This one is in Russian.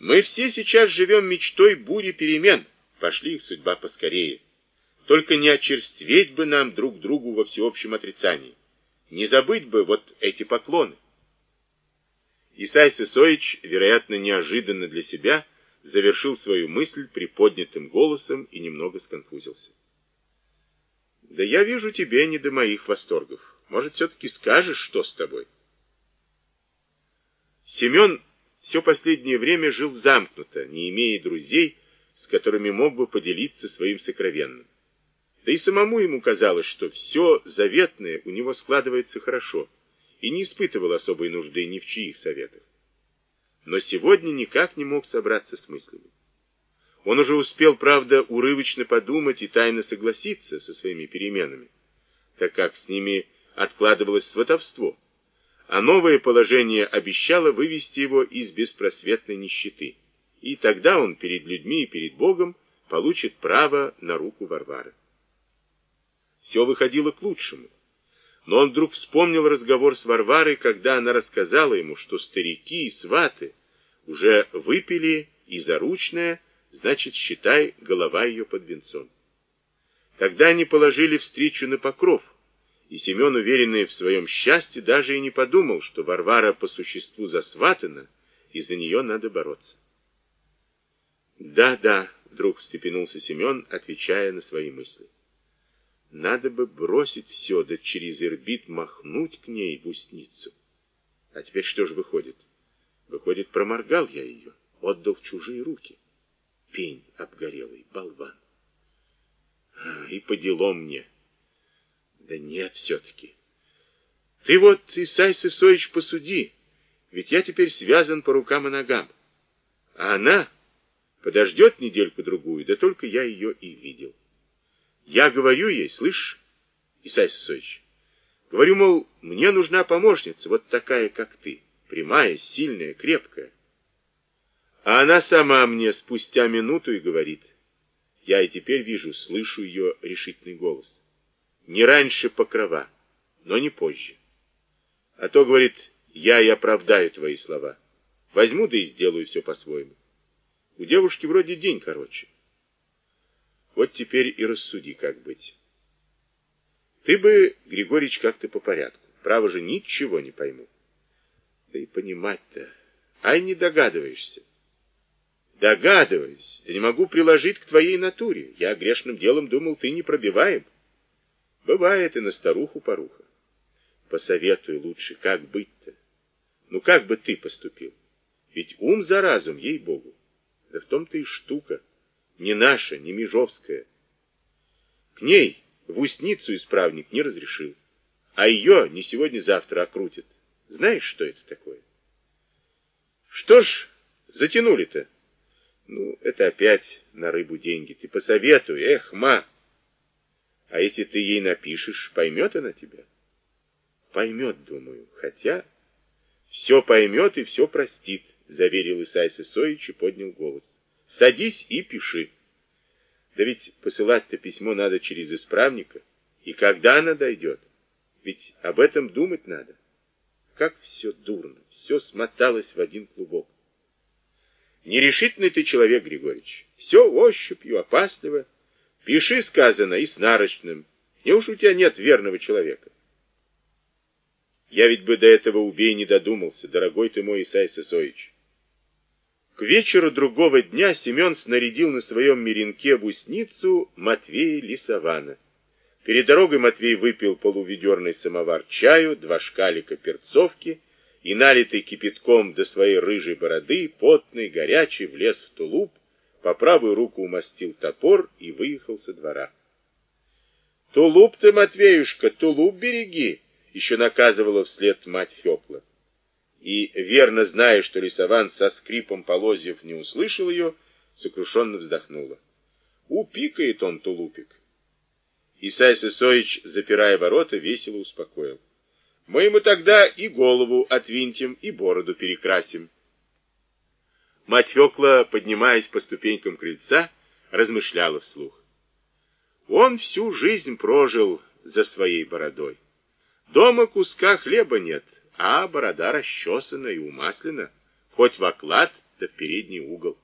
Мы все сейчас живем мечтой бури перемен. Пошли их судьба поскорее. Только не очерстветь бы нам друг другу во всеобщем отрицании. Не забыть бы вот эти поклоны. Исай Сысоич, вероятно, неожиданно для себя, завершил свою мысль приподнятым голосом и немного сконфузился. Да я вижу тебе не до моих восторгов. Может, все-таки скажешь, что с тобой? Семен все последнее время жил замкнуто, не имея друзей, с которыми мог бы поделиться своим сокровенным. Да и самому ему казалось, что все заветное у него складывается хорошо, и не испытывал особой нужды ни в чьих советах. Но сегодня никак не мог собраться с мыслями. Он уже успел, правда, урывочно подумать и тайно согласиться со своими переменами, так как с ними откладывалось сватовство, а новое положение обещало вывести его из беспросветной нищеты, и тогда он перед людьми и перед Богом получит право на руку Варвары. Все выходило к лучшему. Но он вдруг вспомнил разговор с Варварой, когда она рассказала ему, что старики и сваты уже выпили и заручное, значит, считай, голова ее под венцом. Тогда они положили встречу на покров, и Семен, уверенный в своем счастье, даже и не подумал, что Варвара по существу засватана, и за нее надо бороться. «Да, да», — вдруг встрепенулся Семен, отвечая на свои мысли. «Надо бы бросить все, да через ирбит махнуть к ней в устницу. А теперь что же выходит? Выходит, проморгал я ее, отдал в чужие руки. Пень обгорелый, болван. А, и по делам мне». Да нет все-таки. Ты вот, Исай Сысоич, посуди, ведь я теперь связан по рукам и ногам. А она подождет недельку-другую, да только я ее и видел. Я говорю ей, слышь, Исай Сысоич, говорю, мол, мне нужна помощница, вот такая, как ты, прямая, сильная, крепкая. А она сама мне спустя минуту и говорит, я и теперь вижу, слышу ее решительный голос. Не раньше покрова, но не позже. А то, говорит, я и оправдаю твои слова. Возьму да и сделаю все по-своему. У девушки вроде день короче. Вот теперь и рассуди, как быть. Ты бы, Григорьевич, как-то по порядку. Право же, ничего не пойму. Да и понимать-то. Ай, не догадываешься. Догадываюсь, да не могу приложить к твоей натуре. Я грешным делом думал, ты не пробиваем. Бывает и на старуху поруха. Посоветуй лучше, как быть-то. Ну, как бы ты поступил? Ведь ум за разум, ей-богу. Да в том-то и штука. Не наша, не межовская. К ней в устницу исправник не разрешил. А ее не сегодня-завтра окрутят. Знаешь, что это такое? Что ж, затянули-то. Ну, это опять на рыбу деньги. Ты посоветуй, эх, ма. А если ты ей напишешь, поймет она тебя? Поймет, думаю, хотя... Все поймет и все простит, заверил Исай Сысоич и поднял голос. Садись и пиши. Да ведь посылать-то письмо надо через исправника. И когда она дойдет? Ведь об этом думать надо. Как все дурно, все смоталось в один клубок. Нерешительный ты человек, Григорьевич. Все ощупью, опасливо. Пиши, сказано, и с нарочным. Неужто у тебя нет верного человека? Я ведь бы до этого убей не додумался, дорогой ты мой Исай Сысоич. К вечеру другого дня Семен снарядил на своем меренке в усницу Матвея Лисована. Перед дорогой Матвей выпил полуведерный самовар чаю, два шкалика перцовки и, налитый кипятком до своей рыжей бороды, потный, горячий, влез в тулуп, по правую руку умастил топор и выехал со двора. «Тулуп ты, Матвеюшка, тулуп береги!» еще наказывала вслед мать Фекла. И, верно зная, что лесован со скрипом полозьев не услышал ее, сокрушенно вздохнула. «Упикает он, тулупик!» Исай Сысоич, запирая ворота, весело успокоил. «Мы ему тогда и голову отвинтим, и бороду перекрасим». Мать Фекла, поднимаясь по ступенькам крыльца, размышляла вслух. Он всю жизнь прожил за своей бородой. Дома куска хлеба нет, а борода расчесана и умаслена, хоть в оклад, да в передний угол.